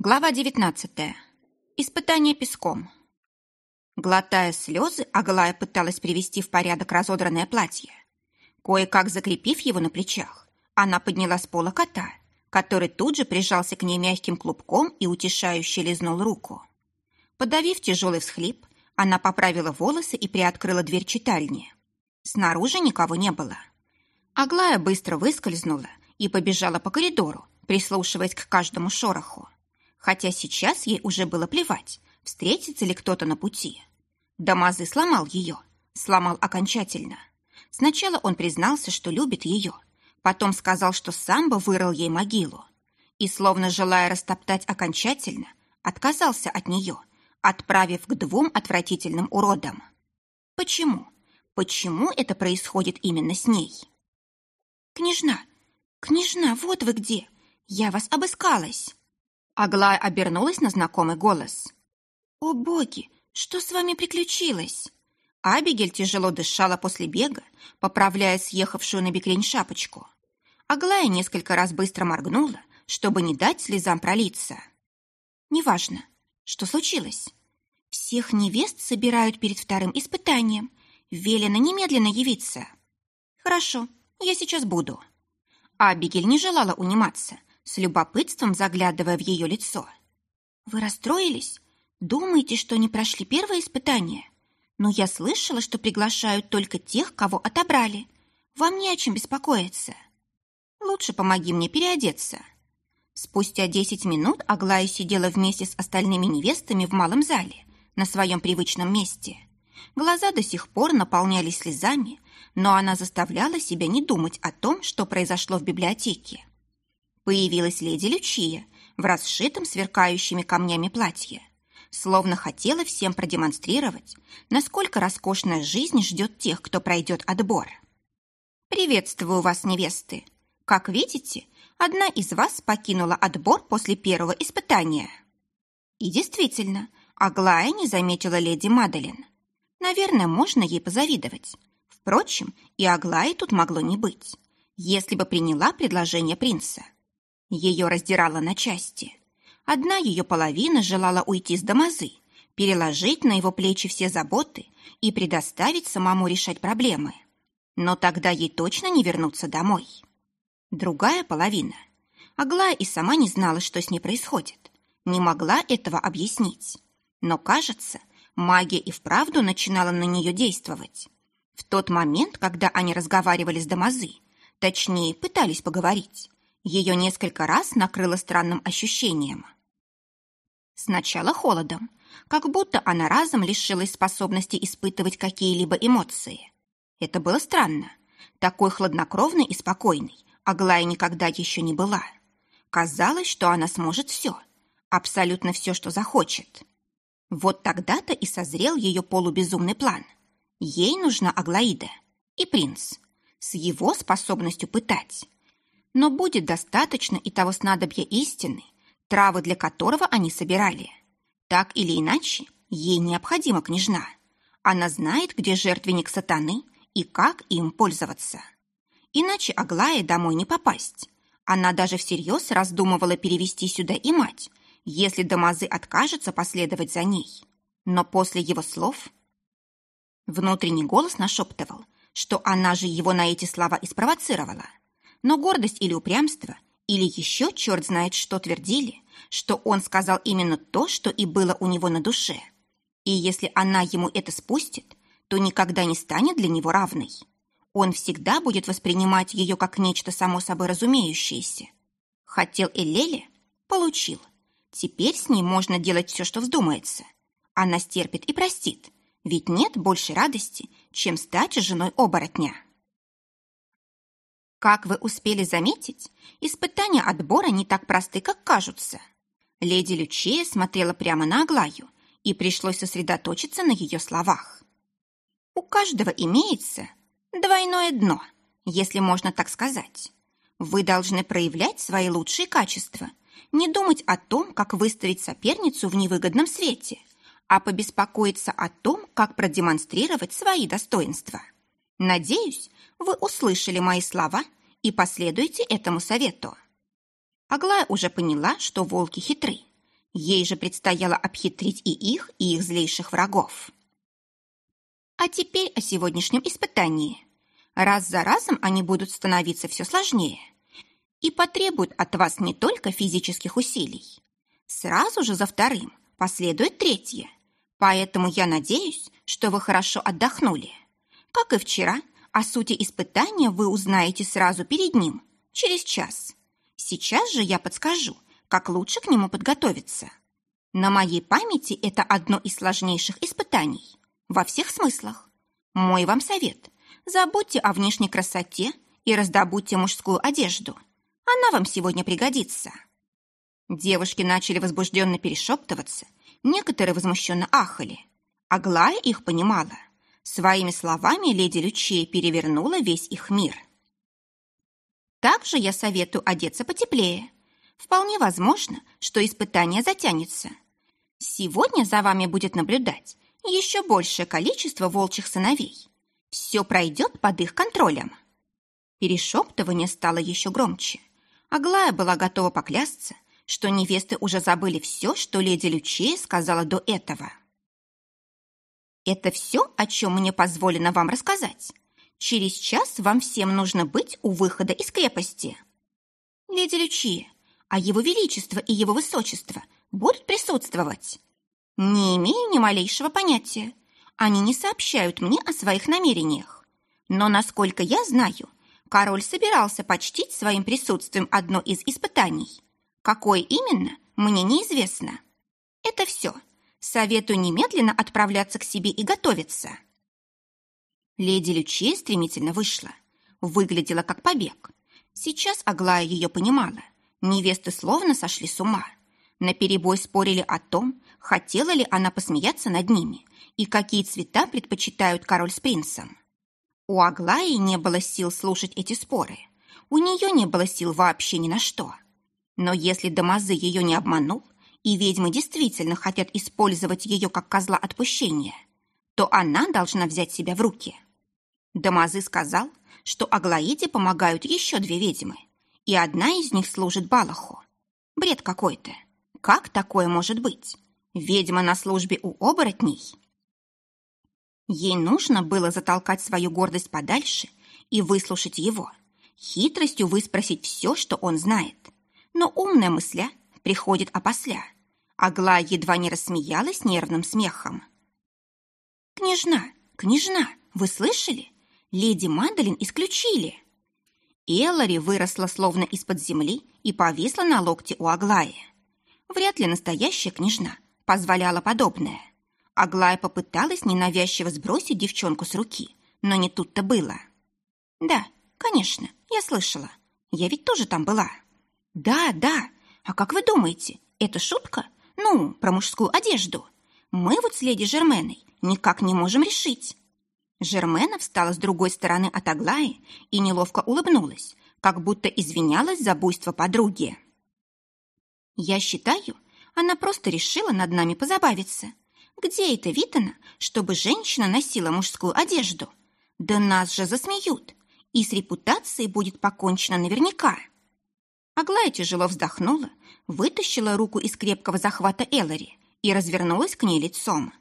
Глава 19. Испытание песком. Глотая слезы, Аглая пыталась привести в порядок разодранное платье. Кое-как закрепив его на плечах, она подняла с пола кота, который тут же прижался к ней мягким клубком и утешающе лизнул руку. Подавив тяжелый всхлип, она поправила волосы и приоткрыла дверь читальни. Снаружи никого не было. Аглая быстро выскользнула и побежала по коридору, прислушиваясь к каждому шороху. Хотя сейчас ей уже было плевать, встретится ли кто-то на пути. Дамазы сломал ее, сломал окончательно. Сначала он признался, что любит ее, потом сказал, что сам бы вырыл ей могилу. И, словно желая растоптать окончательно, отказался от нее, отправив к двум отвратительным уродам. Почему? Почему это происходит именно с ней? «Княжна! Княжна, вот вы где! Я вас обыскалась!» Аглая обернулась на знакомый голос. «О, боги, что с вами приключилось?» Абигель тяжело дышала после бега, поправляя съехавшую на бекрень шапочку. Аглая несколько раз быстро моргнула, чтобы не дать слезам пролиться. «Неважно. Что случилось?» «Всех невест собирают перед вторым испытанием. Велено немедленно явиться». «Хорошо, я сейчас буду». Абигель не желала униматься, с любопытством заглядывая в ее лицо. «Вы расстроились? Думаете, что не прошли первое испытание? Но я слышала, что приглашают только тех, кого отобрали. Вам не о чем беспокоиться. Лучше помоги мне переодеться». Спустя десять минут Аглая сидела вместе с остальными невестами в малом зале, на своем привычном месте. Глаза до сих пор наполнялись слезами, но она заставляла себя не думать о том, что произошло в библиотеке появилась леди Лючия в расшитом сверкающими камнями платье, словно хотела всем продемонстрировать, насколько роскошная жизнь ждет тех, кто пройдет отбор. «Приветствую вас, невесты! Как видите, одна из вас покинула отбор после первого испытания». И действительно, Аглая не заметила леди Маделин. Наверное, можно ей позавидовать. Впрочем, и Аглаи тут могло не быть, если бы приняла предложение принца. Ее раздирало на части. Одна ее половина желала уйти с Дамазы, переложить на его плечи все заботы и предоставить самому решать проблемы. Но тогда ей точно не вернуться домой. Другая половина. Аглая и сама не знала, что с ней происходит. Не могла этого объяснить. Но, кажется, магия и вправду начинала на нее действовать. В тот момент, когда они разговаривали с Дамазы, точнее, пытались поговорить, ее несколько раз накрыло странным ощущением. Сначала холодом, как будто она разом лишилась способности испытывать какие-либо эмоции. Это было странно. Такой хладнокровной и спокойной Аглая никогда еще не была. Казалось, что она сможет все, абсолютно все, что захочет. Вот тогда-то и созрел ее полубезумный план. Ей нужна Аглаида и принц с его способностью пытать но будет достаточно и того снадобья истины, травы для которого они собирали. Так или иначе, ей необходима княжна. Она знает, где жертвенник сатаны и как им пользоваться. Иначе Аглае домой не попасть. Она даже всерьез раздумывала перевести сюда и мать, если Дамазы откажется последовать за ней. Но после его слов... Внутренний голос нашептывал, что она же его на эти слова и спровоцировала но гордость или упрямство, или еще черт знает что твердили, что он сказал именно то, что и было у него на душе. И если она ему это спустит, то никогда не станет для него равной. Он всегда будет воспринимать ее как нечто само собой разумеющееся. Хотел Эллеле – получил. Теперь с ней можно делать все, что вздумается. Она стерпит и простит, ведь нет больше радости, чем стать женой оборотня. Как вы успели заметить, испытания отбора не так просты, как кажутся. Леди Лючея смотрела прямо на Аглаю, и пришлось сосредоточиться на ее словах. У каждого имеется двойное дно, если можно так сказать. Вы должны проявлять свои лучшие качества, не думать о том, как выставить соперницу в невыгодном свете, а побеспокоиться о том, как продемонстрировать свои достоинства. Надеюсь, вы услышали мои слова и последуете этому совету. Аглая уже поняла, что волки хитры. Ей же предстояло обхитрить и их, и их злейших врагов. А теперь о сегодняшнем испытании. Раз за разом они будут становиться все сложнее и потребуют от вас не только физических усилий. Сразу же за вторым последует третье. Поэтому я надеюсь, что вы хорошо отдохнули. Как и вчера, о сути испытания вы узнаете сразу перед ним, через час. Сейчас же я подскажу, как лучше к нему подготовиться. На моей памяти это одно из сложнейших испытаний. Во всех смыслах. Мой вам совет. Забудьте о внешней красоте и раздобудьте мужскую одежду. Она вам сегодня пригодится. Девушки начали возбужденно перешептываться, некоторые возмущенно ахали. Аглая их понимала. Своими словами леди Лючея перевернула весь их мир. Также я советую одеться потеплее. Вполне возможно, что испытание затянется. Сегодня за вами будет наблюдать еще большее количество волчьих сыновей. Все пройдет под их контролем. Перешептывание стало еще громче. Аглая была готова поклясться, что невесты уже забыли все, что леди Лючея сказала до этого. «Это все, о чем мне позволено вам рассказать?» Через час вам всем нужно быть у выхода из крепости. Леди Лючия, а его величество и его высочество будут присутствовать? Не имею ни малейшего понятия. Они не сообщают мне о своих намерениях. Но, насколько я знаю, король собирался почтить своим присутствием одно из испытаний. Какое именно, мне неизвестно. Это все. Советую немедленно отправляться к себе и готовиться. Леди Лючия стремительно вышла. Выглядела как побег. Сейчас Аглая ее понимала. Невесты словно сошли с ума. На перебой спорили о том, хотела ли она посмеяться над ними и какие цвета предпочитают король с принцем. У Аглаи не было сил слушать эти споры. У нее не было сил вообще ни на что. Но если Дамазы ее не обманул, и ведьмы действительно хотят использовать ее как козла отпущения, то она должна взять себя в руки – Дамазы сказал, что Аглаиде помогают еще две ведьмы, и одна из них служит Балаху. Бред какой-то. Как такое может быть? Ведьма на службе у оборотней? Ей нужно было затолкать свою гордость подальше и выслушать его, хитростью выспросить все, что он знает. Но умная мысля приходит опосля. Аглая едва не рассмеялась нервным смехом. «Княжна, княжна, вы слышали? леди Мандалин исключили. Эллари выросла словно из-под земли и повисла на локте у Аглаи. Вряд ли настоящая княжна позволяла подобное. Аглая попыталась ненавязчиво сбросить девчонку с руки, но не тут-то было. «Да, конечно, я слышала. Я ведь тоже там была». «Да, да. А как вы думаете, это шутка? Ну, про мужскую одежду. Мы вот с леди Жерменой никак не можем решить, Жермена встала с другой стороны от Аглаи и неловко улыбнулась, как будто извинялась за буйство подруги. «Я считаю, она просто решила над нами позабавиться. Где это видано, чтобы женщина носила мужскую одежду? Да нас же засмеют, и с репутацией будет покончено наверняка». Аглая тяжело вздохнула, вытащила руку из крепкого захвата Эллари и развернулась к ней лицом.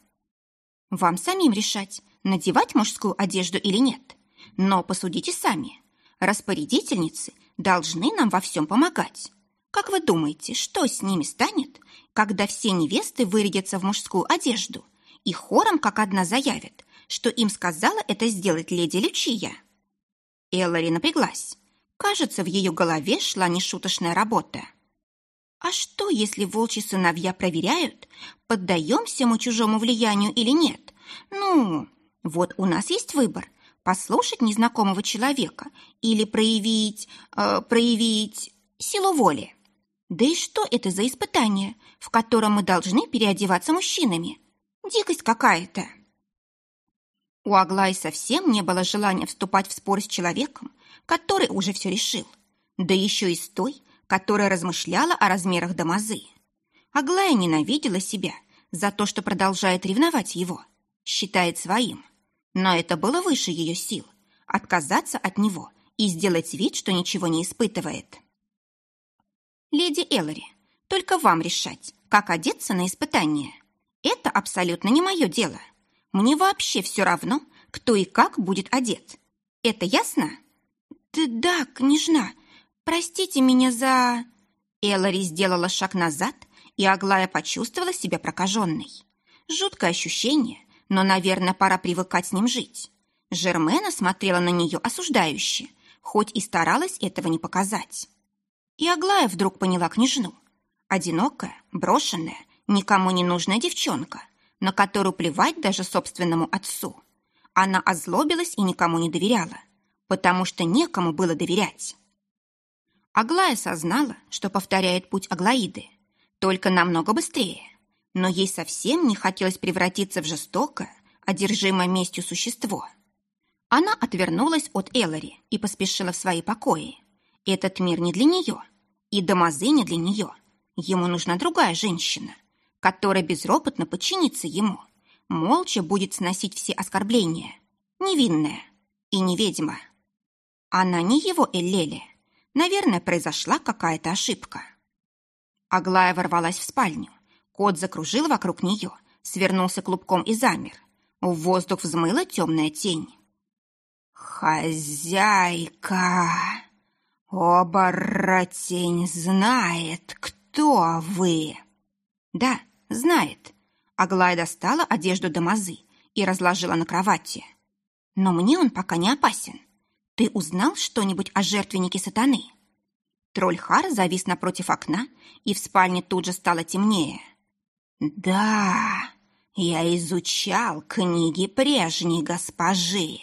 «Вам самим решать, надевать мужскую одежду или нет. Но посудите сами. Распорядительницы должны нам во всем помогать. Как вы думаете, что с ними станет, когда все невесты вырядятся в мужскую одежду и хором как одна заявят, что им сказала это сделать леди Лючия? Эллари напряглась. Кажется, в ее голове шла нешуточная работа. А что, если волчьи сыновья проверяют, поддаемся мы чужому влиянию или нет? Ну, вот у нас есть выбор – послушать незнакомого человека или проявить... Э, проявить силу воли. Да и что это за испытание, в котором мы должны переодеваться мужчинами? Дикость какая-то. У Аглаи совсем не было желания вступать в спор с человеком, который уже все решил. Да еще и с той, которая размышляла о размерах Дамазы. Аглая ненавидела себя за то, что продолжает ревновать его, считает своим. Но это было выше ее сил – отказаться от него и сделать вид, что ничего не испытывает. «Леди Эллари, только вам решать, как одеться на испытание. Это абсолютно не мое дело. Мне вообще все равно, кто и как будет одет. Это ясно? Да, да, княжна, простите меня за... Эллари сделала шаг назад, и Аглая почувствовала себя прокаженной. Жуткое ощущение, но, наверное, пора привыкать с ним жить. Жермена смотрела на нее осуждающе, хоть и старалась этого не показать. И Аглая вдруг поняла княжну. Одинокая, брошенная, никому не нужная девчонка, на которую плевать даже собственному отцу. Она озлобилась и никому не доверяла, потому что некому было доверять. Аглая сознала, что повторяет путь Аглаиды, только намного быстрее, но ей совсем не хотелось превратиться в жестокое, одержимое местью существо. Она отвернулась от Эллари и поспешила в свои покои. Этот мир не для нее, и Дамазы не для нее. Ему нужна другая женщина, которая безропотно подчинится ему, молча будет сносить все оскорбления. Невинная и не ведьма. Она не его Эллели, Наверное, произошла какая-то ошибка. Аглая ворвалась в спальню. Кот закружил вокруг нее, свернулся клубком и замер. В воздух взмыла темная тень. «Хозяйка! Оборотень знает, кто вы!» «Да, знает». Аглая достала одежду Дамазы и разложила на кровати. «Но мне он пока не опасен. «Ты узнал что-нибудь о жертвеннике сатаны?» Трольхар завис напротив окна, и в спальне тут же стало темнее. «Да, я изучал книги прежней госпожи,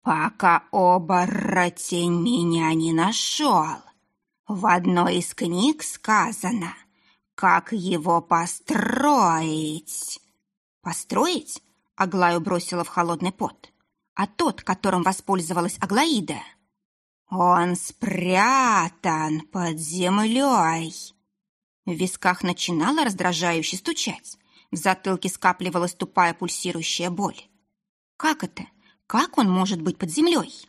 пока оборотень меня не нашел. В одной из книг сказано, как его построить». «Построить?» — Аглаю бросила в холодный пот а тот, которым воспользовалась Аглаида. «Он спрятан под землей!» В висках начинала раздражающе стучать. В затылке скапливалась тупая пульсирующая боль. «Как это? Как он может быть под землей?»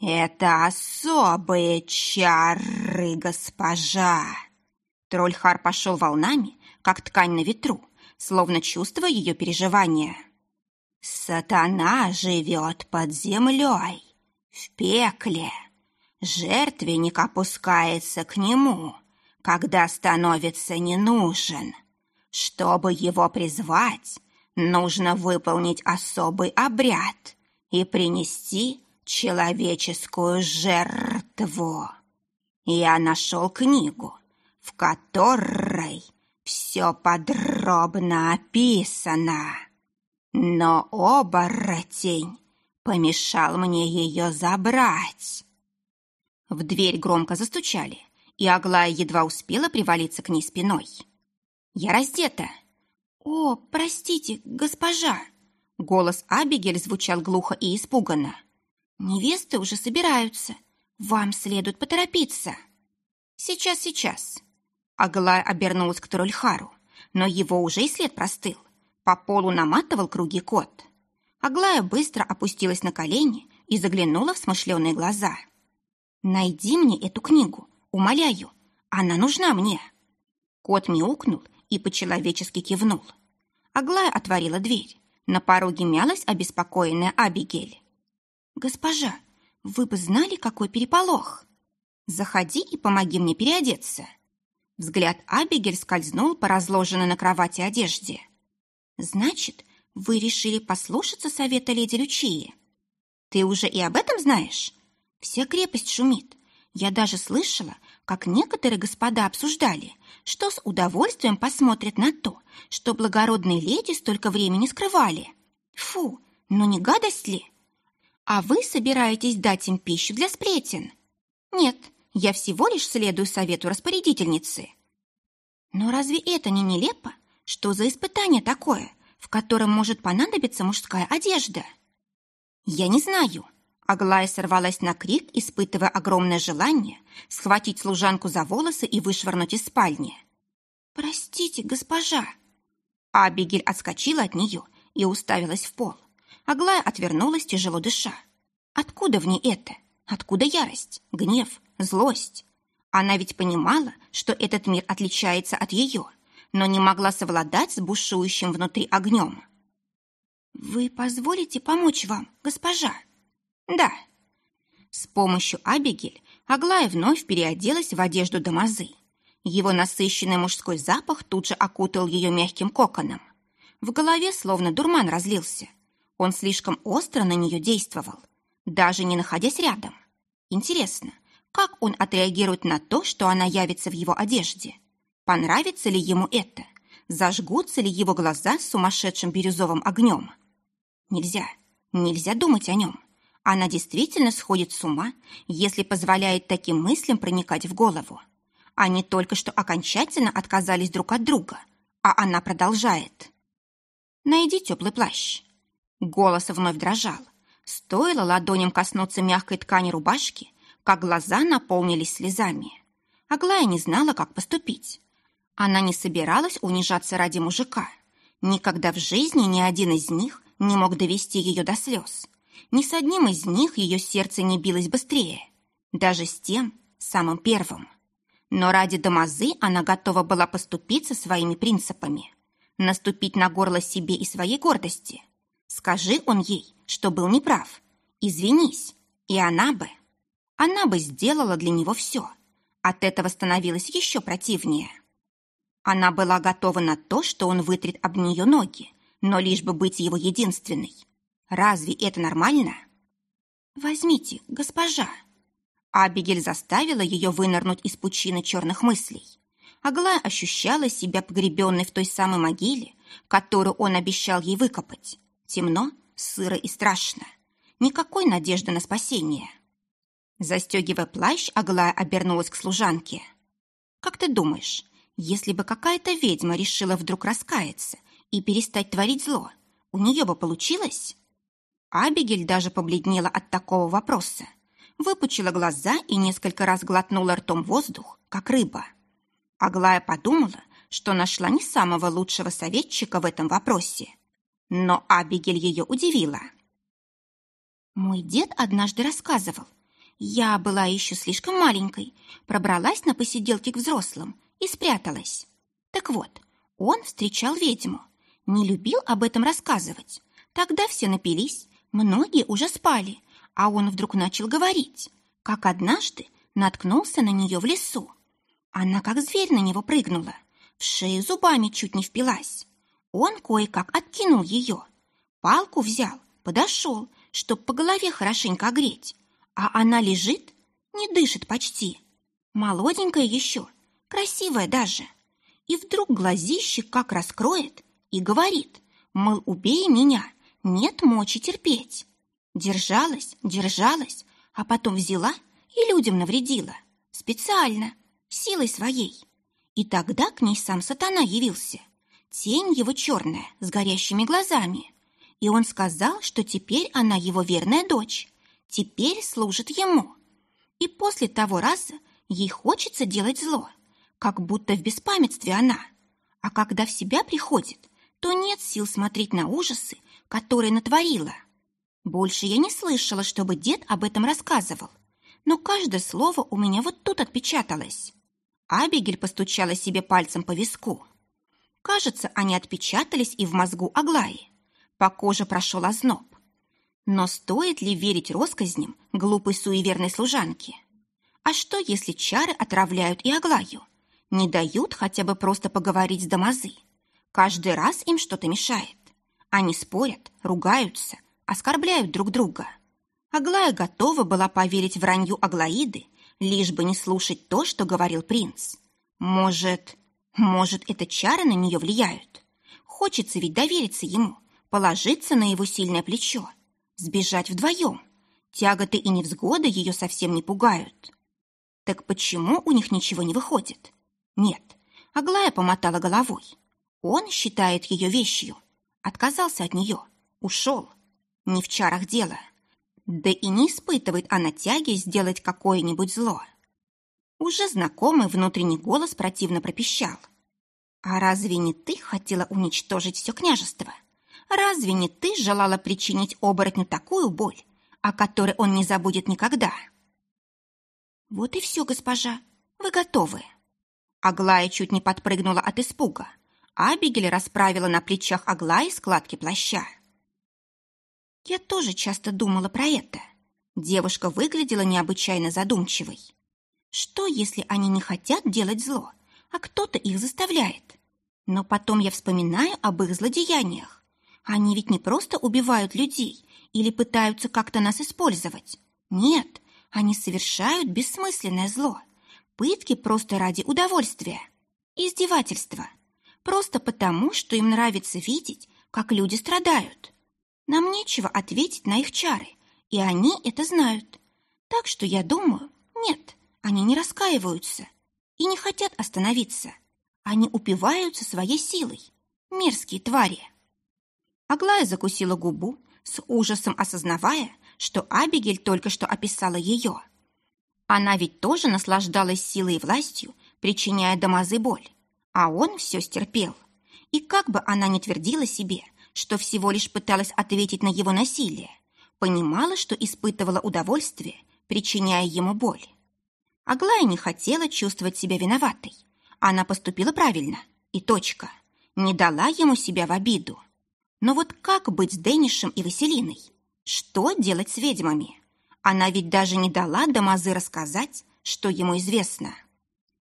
«Это особые чары, госпожа!» Трольхар пошел волнами, как ткань на ветру, словно чувствуя ее переживания. Сатана живет под землей, в пекле. Жертвенник опускается к нему, когда становится не нужен. Чтобы его призвать, нужно выполнить особый обряд и принести человеческую жертву. Я нашел книгу, в которой все подробно описано. Но оборотень помешал мне ее забрать. В дверь громко застучали, и Аглая едва успела привалиться к ней спиной. «Я раздета!» «О, простите, госпожа!» Голос Абигель звучал глухо и испуганно. «Невесты уже собираются. Вам следует поторопиться». «Сейчас, сейчас». Аглая обернулась к Трольхару, но его уже и след простыл. По полу наматывал круги кот. Аглая быстро опустилась на колени и заглянула в смышленые глаза. «Найди мне эту книгу, умоляю. Она нужна мне». Кот мяукнул и по-человечески кивнул. Аглая отворила дверь. На пороге мялась обеспокоенная Абигель. «Госпожа, вы бы знали, какой переполох? Заходи и помоги мне переодеться». Взгляд Абигель скользнул по разложенной на кровати одежде. Значит, вы решили послушаться совета леди Лючии? Ты уже и об этом знаешь? Вся крепость шумит. Я даже слышала, как некоторые господа обсуждали, что с удовольствием посмотрят на то, что благородные леди столько времени скрывали. Фу, ну не гадость ли? А вы собираетесь дать им пищу для сплетен? Нет, я всего лишь следую совету распорядительницы. Но разве это не нелепо? Что за испытание такое, в котором может понадобиться мужская одежда? Я не знаю. Аглая сорвалась на крик, испытывая огромное желание схватить служанку за волосы и вышвырнуть из спальни. «Простите, госпожа!» Абигель отскочила от нее и уставилась в пол. Аглая отвернулась, тяжело дыша. Откуда в ней это? Откуда ярость, гнев, злость? Она ведь понимала, что этот мир отличается от ее – но не могла совладать с бушующим внутри огнем. «Вы позволите помочь вам, госпожа?» «Да». С помощью Абигель Аглая вновь переоделась в одежду Дамазы. Его насыщенный мужской запах тут же окутал ее мягким коконом. В голове словно дурман разлился. Он слишком остро на нее действовал, даже не находясь рядом. Интересно, как он отреагирует на то, что она явится в его одежде? Понравится ли ему это? Зажгутся ли его глаза сумасшедшим бирюзовым огнем? Нельзя, нельзя думать о нем. Она действительно сходит с ума, если позволяет таким мыслям проникать в голову. Они только что окончательно отказались друг от друга, а она продолжает. «Найди теплый плащ». Голос вновь дрожал. Стоило ладоням коснуться мягкой ткани рубашки, как глаза наполнились слезами. Аглая не знала, как поступить. Она не собиралась унижаться ради мужика. Никогда в жизни ни один из них не мог довести ее до слез. Ни с одним из них ее сердце не билось быстрее. Даже с тем, самым первым. Но ради Дамазы она готова была поступиться своими принципами. Наступить на горло себе и своей гордости. Скажи он ей, что был неправ. Извинись, и она бы... Она бы сделала для него все. От этого становилось еще противнее. Она была готова на то, что он вытрет об нее ноги, но лишь бы быть его единственной. Разве это нормально? «Возьмите, госпожа», Абигель заставила ее вынырнуть из пучины черных мыслей. Аглая ощущала себя погребенной в той самой могиле, которую он обещал ей выкопать. Темно, сыро и страшно. Никакой надежды на спасение. Застегивая плащ, Аглая обернулась к служанке. «Как ты думаешь, если бы какая-то ведьма решила вдруг раскаяться и перестать творить зло, у нее бы получилось?» Абигель даже побледнела от такого вопроса выпучила глаза и несколько раз глотнула ртом воздух, как рыба. Аглая подумала, что нашла не самого лучшего советчика в этом вопросе. Но Абигель ее удивила. Мой дед однажды рассказывал. Я была еще слишком маленькой, пробралась на посиделки к взрослым и спряталась. Так вот, он встречал ведьму, не любил об этом рассказывать. Тогда все напились, многие уже спали, а он вдруг начал говорить, как однажды наткнулся на нее в лесу. Она как зверь на него прыгнула, в шею зубами чуть не впилась. Он кое-как откинул ее, палку взял, подошел, чтоб по голове хорошенько огреть, а она лежит, не дышит почти. Молоденькая еще, красивая даже. И вдруг глазище как раскроет и говорит, мол, убей меня, нет мочи терпеть. Держалась, держалась, а потом взяла и людям навредила. Специально, силой своей. И тогда к ней сам сатана явился. Тень его черная, с горящими глазами. И он сказал, что теперь она его верная дочь. Теперь служит ему. И после того раза ей хочется делать зло. Как будто в беспамятстве она. А когда в себя приходит, то нет сил смотреть на ужасы, которые натворила. Больше я не слышала, чтобы дед об этом рассказывал. Но каждое слово у меня вот тут отпечаталось. Абигель постучала себе пальцем по виску. Кажется, они отпечатались и в мозгу Аглаи. По коже прошел озноб. Но стоит ли верить россказням глупой суеверной служанке? А что, если чары отравляют и Аглаю? Не дают хотя бы просто поговорить с Дамазы? Каждый раз им что-то мешает. Они спорят, ругаются, оскорбляют друг друга. Аглая готова была поверить вранью Аглаиды, лишь бы не слушать то, что говорил принц. Может, может, это чары на нее влияют? Хочется ведь довериться ему, положиться на его сильное плечо, сбежать вдвоем. Тяготы и невзгоды ее совсем не пугают. Так почему у них ничего не выходит? Нет, Аглая помотала головой. Он считает ее вещью. Отказался от нее. Ушел. Не в чарах дело. Да и не испытывает она тяги сделать какое-нибудь зло. Уже знакомый внутренний голос противно пропищал. «А разве не ты хотела уничтожить все княжество? Разве не ты желала причинить оборотню такую боль, о которой он не забудет никогда?» «Вот и все, госпожа. Вы готовы». Аглая чуть не подпрыгнула от испуга. Абигель расправила на плечах Аглаи складки плаща. Я тоже часто думала про это. Девушка выглядела необычайно задумчивой. Что, если они не хотят делать зло, а кто-то их заставляет? Но потом я вспоминаю об их злодеяниях. Они ведь не просто убивают людей или пытаются как-то нас использовать. Нет, они совершают бессмысленное зло. Пытки просто ради удовольствия. Издевательства. Просто потому, что им нравится видеть, как люди страдают. Нам нечего ответить на их чары, и они это знают. Так что я думаю, нет, они не раскаиваются и не хотят остановиться. Они упиваются своей силой. Мерзкие твари. Аглая закусила губу, с ужасом осознавая, что Абигель только что описала ее. Она ведь тоже наслаждалась силой и властью, причиняя Дамазы боль. А он все стерпел. И как бы она ни твердила себе, что всего лишь пыталась ответить на его насилие, понимала, что испытывала удовольствие, причиняя ему боль. Аглая не хотела чувствовать себя виноватой. Она поступила правильно. И точка. Не дала ему себя в обиду. Но вот как быть с Дэнишем и Василиной? Что делать с ведьмами? Она ведь даже не дала Дамазы рассказать, что ему известно.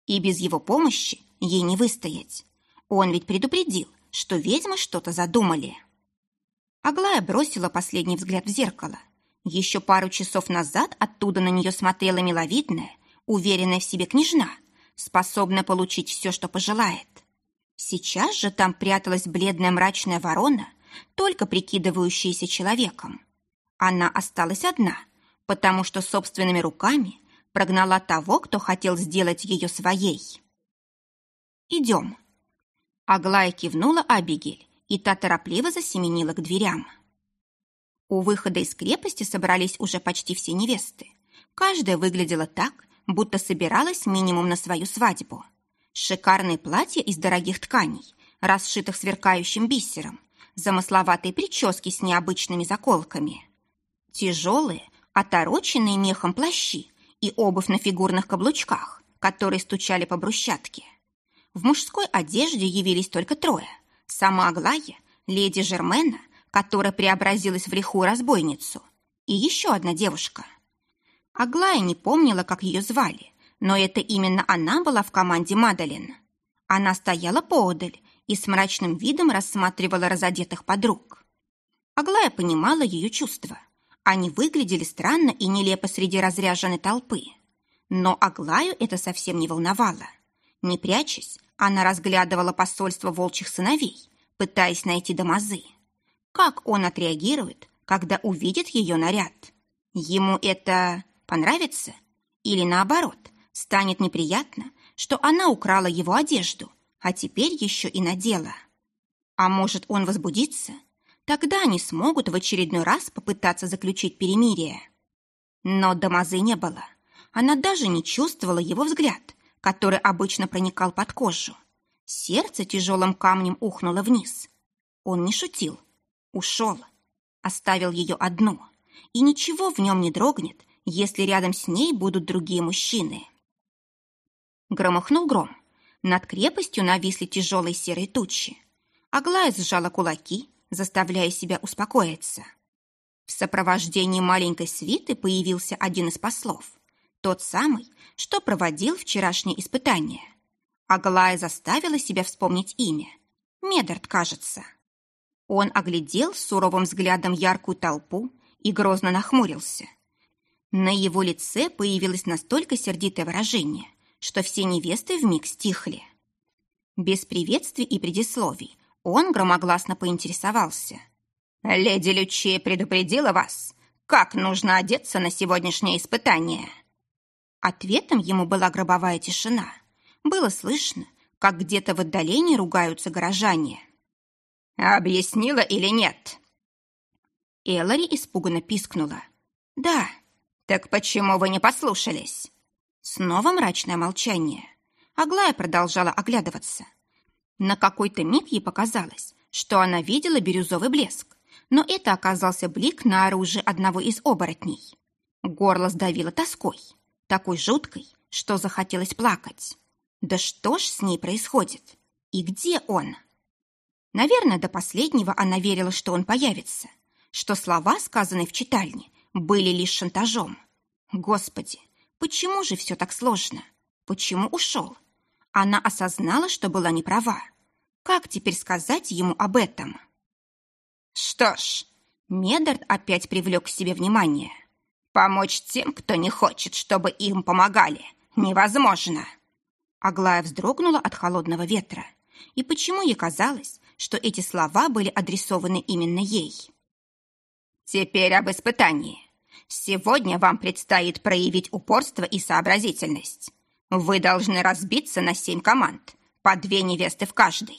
И без его помощи ей не выстоять. Он ведь предупредил, что ведьмы что-то задумали. Аглая бросила последний взгляд в зеркало. Еще пару часов назад оттуда на нее смотрела миловидная, уверенная в себе княжна, способная получить все, что пожелает. Сейчас же там пряталась бледная мрачная ворона, только прикидывающаяся человеком. Она осталась одна, потому что собственными руками прогнала того, кто хотел сделать ее своей. «Идем». Аглая кивнула Абигель, и та торопливо засеменила к дверям. У выхода из крепости собрались уже почти все невесты. Каждая выглядела так, будто собиралась минимум на свою свадьбу. Шикарные платья из дорогих тканей, расшитых сверкающим бисером, замысловатые прически с необычными заколками. Тяжелые, отороченные мехом плащи и обувь на фигурных каблучках, которые стучали по брусчатке. В мужской одежде явились только трое. Сама Аглая, леди Жермена, которая преобразилась в лихую разбойницу, и еще одна девушка. Аглая не помнила, как ее звали, но это именно она была в команде Мадалин. Она стояла поодаль и с мрачным видом рассматривала разодетых подруг. Аглая понимала ее чувства. Они выглядели странно и нелепо среди разряженной толпы. Но Аглаю это совсем не волновало. Не прячась, она разглядывала посольство волчьих сыновей, пытаясь найти Дамазы. Как он отреагирует, когда увидит ее наряд? Ему это понравится? Или наоборот, станет неприятно, что она украла его одежду, а теперь еще и надела? А может, он возбудится? Тогда они смогут в очередной раз попытаться заключить перемирие. Но Дамазы не было. Она даже не чувствовала его взгляд, который обычно проникал под кожу. Сердце тяжелым камнем ухнуло вниз. Он не шутил. Ушел. Оставил ее одну. И ничего в нем не дрогнет, если рядом с ней будут другие мужчины. Громыхнул гром. Над крепостью нависли тяжелые серые тучи. Аглая сжала кулаки, заставляя себя успокоиться. В сопровождении маленькой свиты появился один из послов. Тот самый, что проводил вчерашнее испытание. Аглая заставила себя вспомнить имя. Медард, кажется. Он оглядел суровым взглядом яркую толпу и грозно нахмурился. На его лице появилось настолько сердитое выражение, что все невесты вмиг стихли. Без приветствий и предисловий он громогласно поинтересовался. «Леди Лючия предупредила вас, как нужно одеться на сегодняшнее испытание?» Ответом ему была гробовая тишина. Было слышно, как где-то в отдалении ругаются горожане. «Объяснила или нет?» Эллари испуганно пискнула. «Да». «Так почему вы не послушались?» Снова мрачное молчание. Аглая продолжала оглядываться. На какой-то миг ей показалось, что она видела бирюзовый блеск, но это оказался блик на оружие одного из оборотней. Горло сдавило тоской такой жуткой, что захотелось плакать. Да что ж с ней происходит? И где он? Наверное, до последнего она верила, что он появится, что слова, сказанные в читальне, были лишь шантажом. Господи, почему же все так сложно? Почему ушел? Она осознала, что была неправа. Как теперь сказать ему об этом? Что ж, Медард опять привлек к себе внимание. Помочь тем, кто не хочет, чтобы им помогали, невозможно. Аглая вздрогнула от холодного ветра. И почему ей казалось, что эти слова были адресованы именно ей? Теперь об испытании. Сегодня вам предстоит проявить упорство и сообразительность. Вы должны разбиться на семь команд, по две невесты в каждой.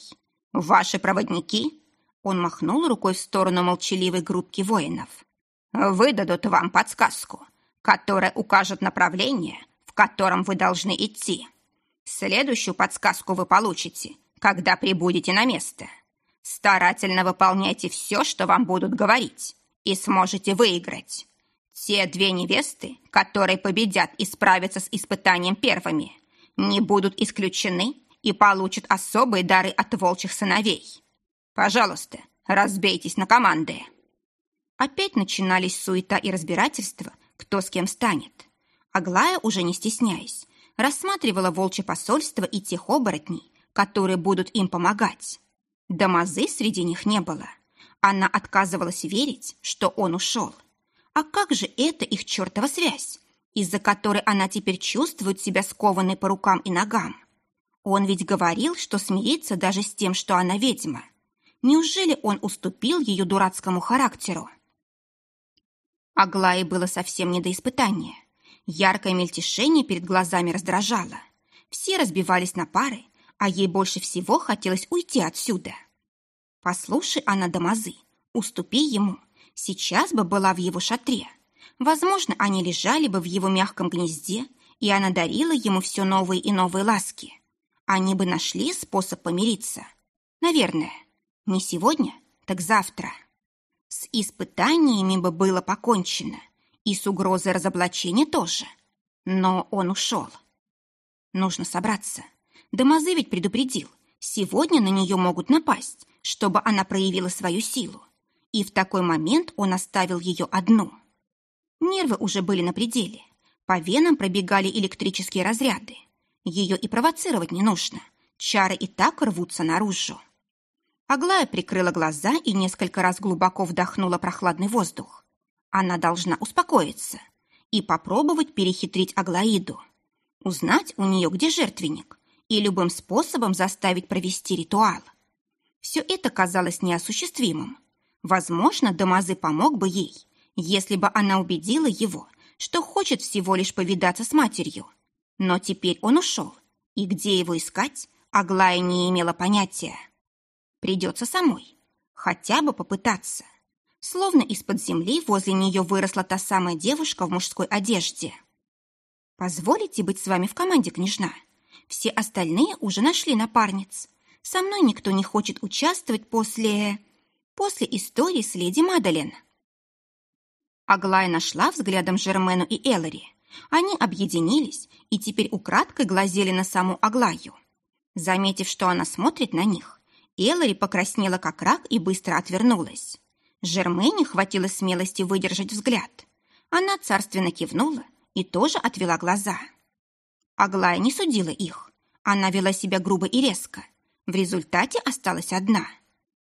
Ваши проводники, он махнул рукой в сторону молчаливой группки воинов, выдадут вам подсказку, которая укажет направление, в котором вы должны идти. Следующую подсказку вы получите, когда прибудете на место. Старательно выполняйте все, что вам будут говорить, и сможете выиграть. Те две невесты, которые победят и справятся с испытанием первыми, не будут исключены и получат особые дары от волчьих сыновей. Пожалуйста, разбейтесь на команды. Опять начинались суета и разбирательства, кто с кем станет. Аглая, уже не стесняясь, рассматривала волчье посольство и тех оборотней, которые будут им помогать. Дамазы среди них не было. Она отказывалась верить, что он ушел. А как же это их чертова связь, из-за которой она теперь чувствует себя скованной по рукам и ногам? Он ведь говорил, что смирится даже с тем, что она ведьма. Неужели он уступил ее дурацкому характеру? Аглае было совсем не до испытания. Яркое мельтешение перед глазами раздражало. Все разбивались на пары, а ей больше всего хотелось уйти отсюда. Послушай она Дамазы, уступи ему. Сейчас бы была в его шатре. Возможно, они лежали бы в его мягком гнезде, и она дарила ему все новые и новые ласки. Они бы нашли способ помириться. Наверное. Не сегодня, так завтра. С испытаниями бы было покончено. И с угрозой разоблачения тоже. Но он ушел. Нужно собраться. Дамазы ведь предупредил. Сегодня на нее могут напасть, чтобы она проявила свою силу. И в такой момент он оставил ее одну. Нервы уже были на пределе. По венам пробегали электрические разряды. Ее и провоцировать не нужно. Чары и так рвутся наружу. Аглая прикрыла глаза и несколько раз глубоко вдохнула прохладный воздух. Она должна успокоиться и попробовать перехитрить Аглаиду. Узнать у нее, где жертвенник, и любым способом заставить провести ритуал. Все это казалось неосуществимым. Возможно, Дамазы помог бы ей, если бы она убедила его, что хочет всего лишь повидаться с матерью. Но теперь он ушел, и где его искать, Аглая не имела понятия. Придется самой, хотя бы попытаться. Словно из-под земли возле нее выросла та самая девушка в мужской одежде. «Позволите быть с вами в команде, княжна? Все остальные уже нашли напарниц. Со мной никто не хочет участвовать после... после истории с леди Мадален». Аглая нашла взглядом Жермену и Эллари. Они объединились и теперь украдкой глазели на саму Аглаю. Заметив, что она смотрит на них, Эллари покраснела как рак и быстро отвернулась. Жермене хватило смелости выдержать взгляд. Она царственно кивнула и тоже отвела глаза. Аглая не судила их. Она вела себя грубо и резко. В результате осталась одна.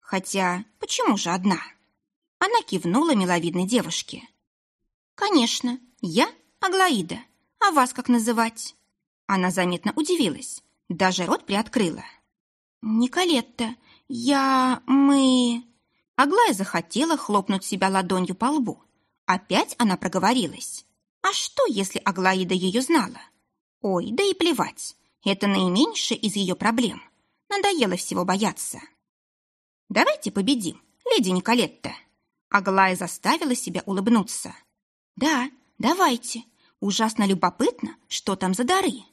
Хотя, почему же одна? Она кивнула миловидной девушке. «Конечно, я Аглаида. А вас как называть?» Она заметно удивилась, даже рот приоткрыла. «Николетта, я... мы...» Аглая захотела хлопнуть себя ладонью по лбу. Опять она проговорилась. А что, если Аглаида ее знала? Ой, да и плевать. Это наименьшее из ее проблем. Надоело всего бояться. Давайте победим, леди Николетта. Аглая заставила себя улыбнуться. Да, давайте. Ужасно любопытно, что там за дары.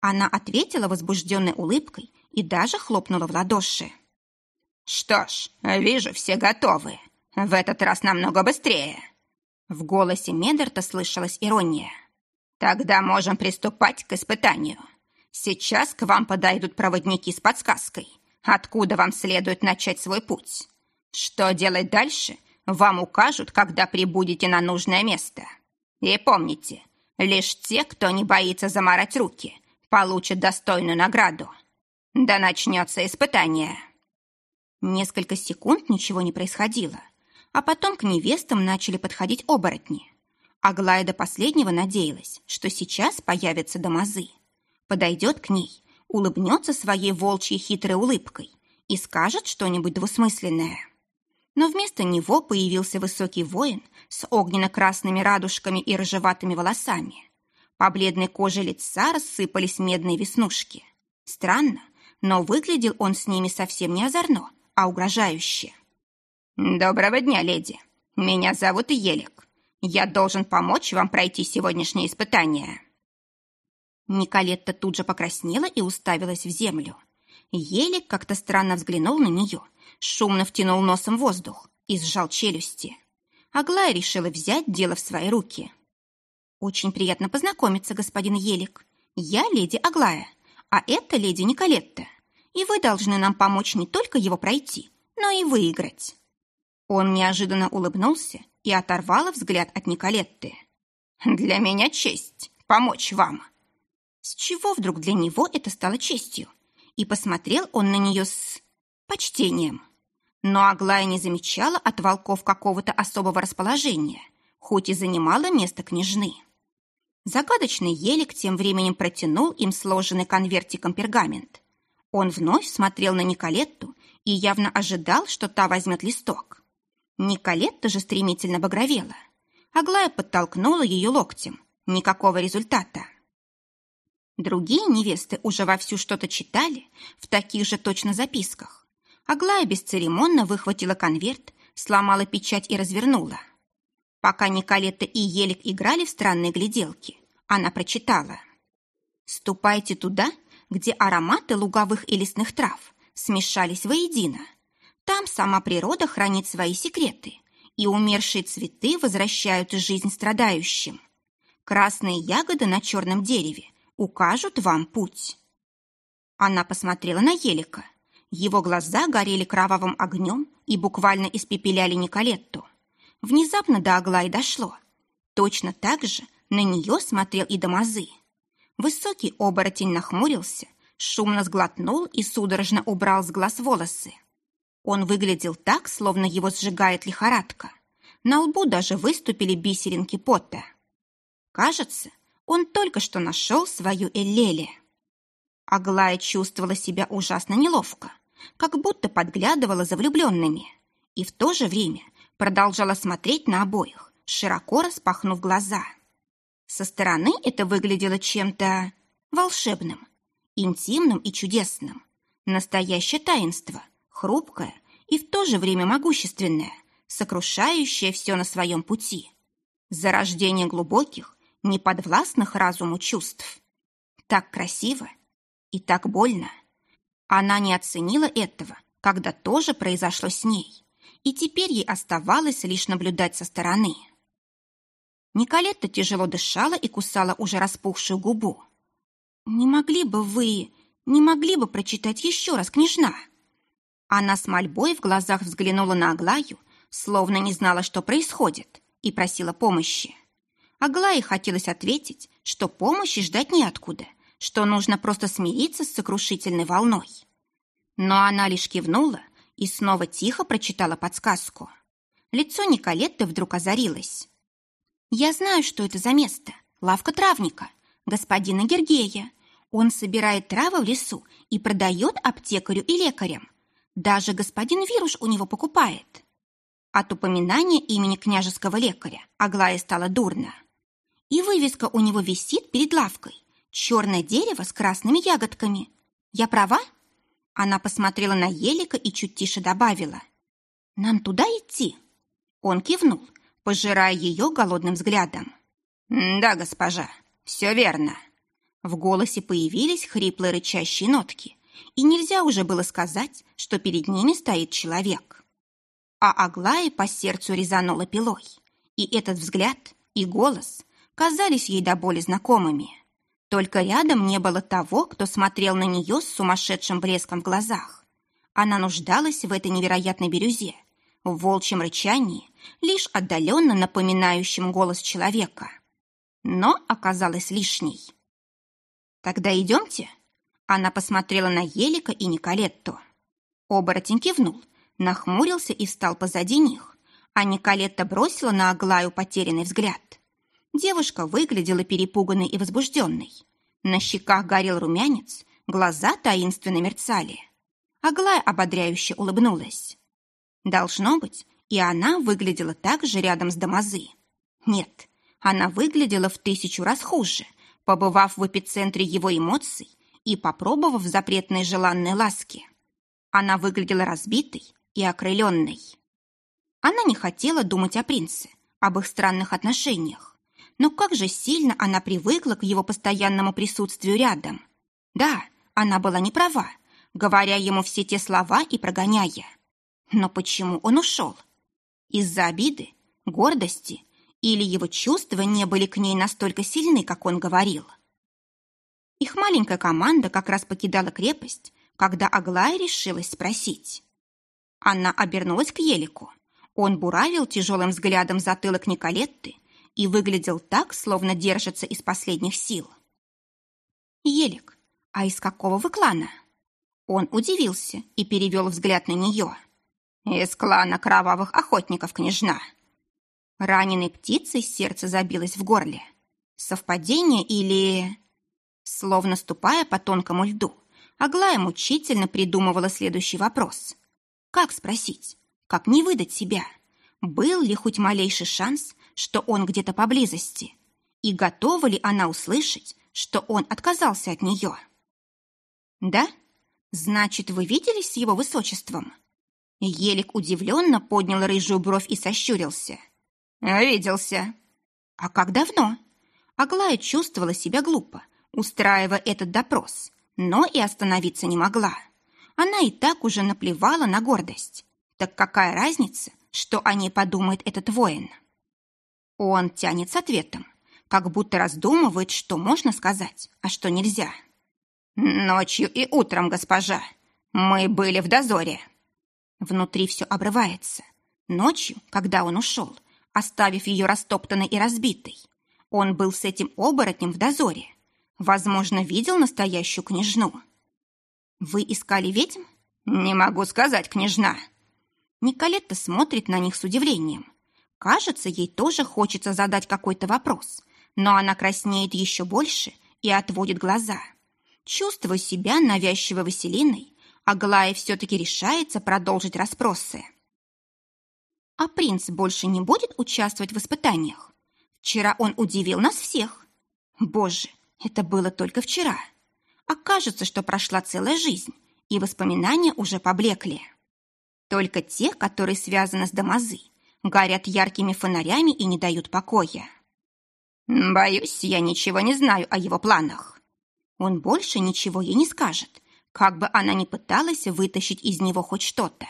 Она ответила возбужденной улыбкой и даже хлопнула в ладоши. «Что ж, вижу, все готовы. В этот раз намного быстрее». В голосе Медерта слышалась ирония. «Тогда можем приступать к испытанию. Сейчас к вам подойдут проводники с подсказкой, откуда вам следует начать свой путь. Что делать дальше, вам укажут, когда прибудете на нужное место. И помните, лишь те, кто не боится заморать руки, получат достойную награду. Да начнется испытание. Несколько секунд ничего не происходило, а потом к невестам начали подходить оборотни. Аглая до последнего надеялась, что сейчас появятся домазы подойдет к ней, улыбнется своей волчьей хитрой улыбкой и скажет что-нибудь двусмысленное. Но вместо него появился высокий воин с огненно-красными радужками и рыжеватыми волосами. По бледной коже лица рассыпались медные веснушки. Странно, но выглядел он с ними совсем не озорно, а угрожающе. «Доброго дня, леди. Меня зовут Елик. Я должен помочь вам пройти сегодняшнее испытание». Николетта тут же покраснела и уставилась в землю. Еле как-то странно взглянул на нее, шумно втянул носом воздух и сжал челюсти. Аглая решила взять дело в свои руки. «Очень приятно познакомиться, господин Елик. Я леди Аглая, а это леди Николетта. И вы должны нам помочь не только его пройти, но и выиграть». Он неожиданно улыбнулся и оторвал взгляд от Николетты. «Для меня честь помочь вам», с чего вдруг для него это стало честью? И посмотрел он на нее с... почтением. Но Аглая не замечала от волков какого-то особого расположения, хоть и занимала место княжны. Загадочный елик тем временем протянул им сложенный конвертиком пергамент. Он вновь смотрел на Николетту и явно ожидал, что та возьмет листок. Николетта же стремительно багровела. Аглая подтолкнула ее локтем. Никакого результата. Другие невесты уже вовсю что-то читали в таких же точно записках. Аглая бесцеремонно выхватила конверт, сломала печать и развернула. Пока Николетта и Елик играли в странные гляделки, она прочитала. «Ступайте туда, где ароматы луговых и лесных трав смешались воедино. Там сама природа хранит свои секреты, и умершие цветы возвращают жизнь страдающим. Красные ягоды на черном дереве укажут вам путь». Она посмотрела на Елика. Его глаза горели кровавым огнем и буквально испепеляли Николетту. Внезапно до Аглаи дошло. Точно так же на нее смотрел и Дамазы. Высокий оборотень нахмурился, шумно сглотнул и судорожно убрал с глаз волосы. Он выглядел так, словно его сжигает лихорадка. На лбу даже выступили бисеринки пота. Кажется, он только что нашел свою Эллеле. Аглая чувствовала себя ужасно неловко, как будто подглядывала за влюбленными, и в то же время продолжала смотреть на обоих, широко распахнув глаза. Со стороны это выглядело чем-то волшебным, интимным и чудесным. Настоящее таинство, хрупкое и в то же время могущественное, сокрушающее все на своем пути. Зарождение глубоких неподвластных разуму чувств. Так красиво и так больно. Она не оценила этого, когда тоже произошло с ней, и теперь ей оставалось лишь наблюдать со стороны. Николетта тяжело дышала и кусала уже распухшую губу. «Не могли бы вы, не могли бы прочитать еще раз, княжна?» Она с мольбой в глазах взглянула на Аглаю, словно не знала, что происходит, и просила помощи. Аглае хотелось ответить, что помощи ждать неоткуда, что нужно просто смириться с сокрушительной волной. Но она лишь кивнула и снова тихо прочитала подсказку. Лицо Николетты вдруг озарилось. «Я знаю, что это за место. Лавка травника, господина Гергея. Он собирает травы в лесу и продает аптекарю и лекарям. Даже господин Вируш у него покупает». От упоминания имени княжеского лекаря Аглае стало дурно. И вывеска у него висит перед лавкой. Черное дерево с красными ягодками. Я права?» Она посмотрела на Елика и чуть тише добавила. «Нам туда идти?» Он кивнул, пожирая ее голодным взглядом. «Да, госпожа, все верно». В голосе появились хриплые рычащие нотки, и нельзя уже было сказать, что перед ними стоит человек. А Аглая по сердцу резанула пилой, и этот взгляд, и голос казались ей до боли знакомыми. Только рядом не было того, кто смотрел на нее с сумасшедшим блеском в глазах. Она нуждалась в этой невероятной бирюзе, в волчьем рычании, лишь отдаленно напоминающем голос человека. Но оказалась лишней. «Тогда идемте?» Она посмотрела на Елика и Николетту. Оборотень кивнул, нахмурился и встал позади них, а Николетта бросила на Аглаю потерянный взгляд. Девушка выглядела перепуганной и возбужденной. На щеках горел румянец, глаза таинственно мерцали. Аглая ободряюще улыбнулась. Должно быть, и она выглядела так же рядом с Дамазы. Нет, она выглядела в тысячу раз хуже, побывав в эпицентре его эмоций и попробовав запретные желанные ласки. Она выглядела разбитой и окрыленной. Она не хотела думать о принце, об их странных отношениях. Но как же сильно она привыкла к его постоянному присутствию рядом. Да, она была не права, говоря ему все те слова и прогоняя. Но почему он ушел? Из-за обиды, гордости или его чувства не были к ней настолько сильны, как он говорил? Их маленькая команда как раз покидала крепость, когда Аглая решилась спросить. Она обернулась к Елику. Он буравил тяжелым взглядом затылок Николетты и выглядел так, словно держится из последних сил. «Елик, а из какого вы клана?» Он удивился и перевел взгляд на нее. «Из клана кровавых охотников, княжна». Раненой птицей сердце забилось в горле. Совпадение или... Словно ступая по тонкому льду, Аглая мучительно придумывала следующий вопрос. Как спросить? Как не выдать себя? Был ли хоть малейший шанс, что он где-то поблизости? И готова ли она услышать, что он отказался от нее? «Да? Значит, вы виделись с его высочеством?» Елик удивленно поднял рыжую бровь и сощурился. «Виделся». «А как давно?» Аглая чувствовала себя глупо, устраивая этот допрос, но и остановиться не могла. Она и так уже наплевала на гордость. Так какая разница, что о ней подумает этот воин? Он тянет с ответом, как будто раздумывает, что можно сказать, а что нельзя. «Ночью и утром, госпожа, мы были в дозоре». Внутри все обрывается. Ночью, когда он ушел, оставив ее растоптанной и разбитой, он был с этим оборотнем в дозоре. Возможно, видел настоящую княжну. «Вы искали ведьм?» «Не могу сказать, княжна». Николетта смотрит на них с удивлением. Кажется, ей тоже хочется задать какой-то вопрос, но она краснеет еще больше и отводит глаза. Чувствуя себя навязчивой Василиной, Аглая все-таки решается продолжить расспросы. А принц больше не будет участвовать в испытаниях? Вчера он удивил нас всех. Боже, это было только вчера. Окажется, что прошла целая жизнь, и воспоминания уже поблекли. Только те, которые связаны с Дамазы, горят яркими фонарями и не дают покоя. Боюсь, я ничего не знаю о его планах. Он больше ничего ей не скажет, как бы она ни пыталась вытащить из него хоть что-то.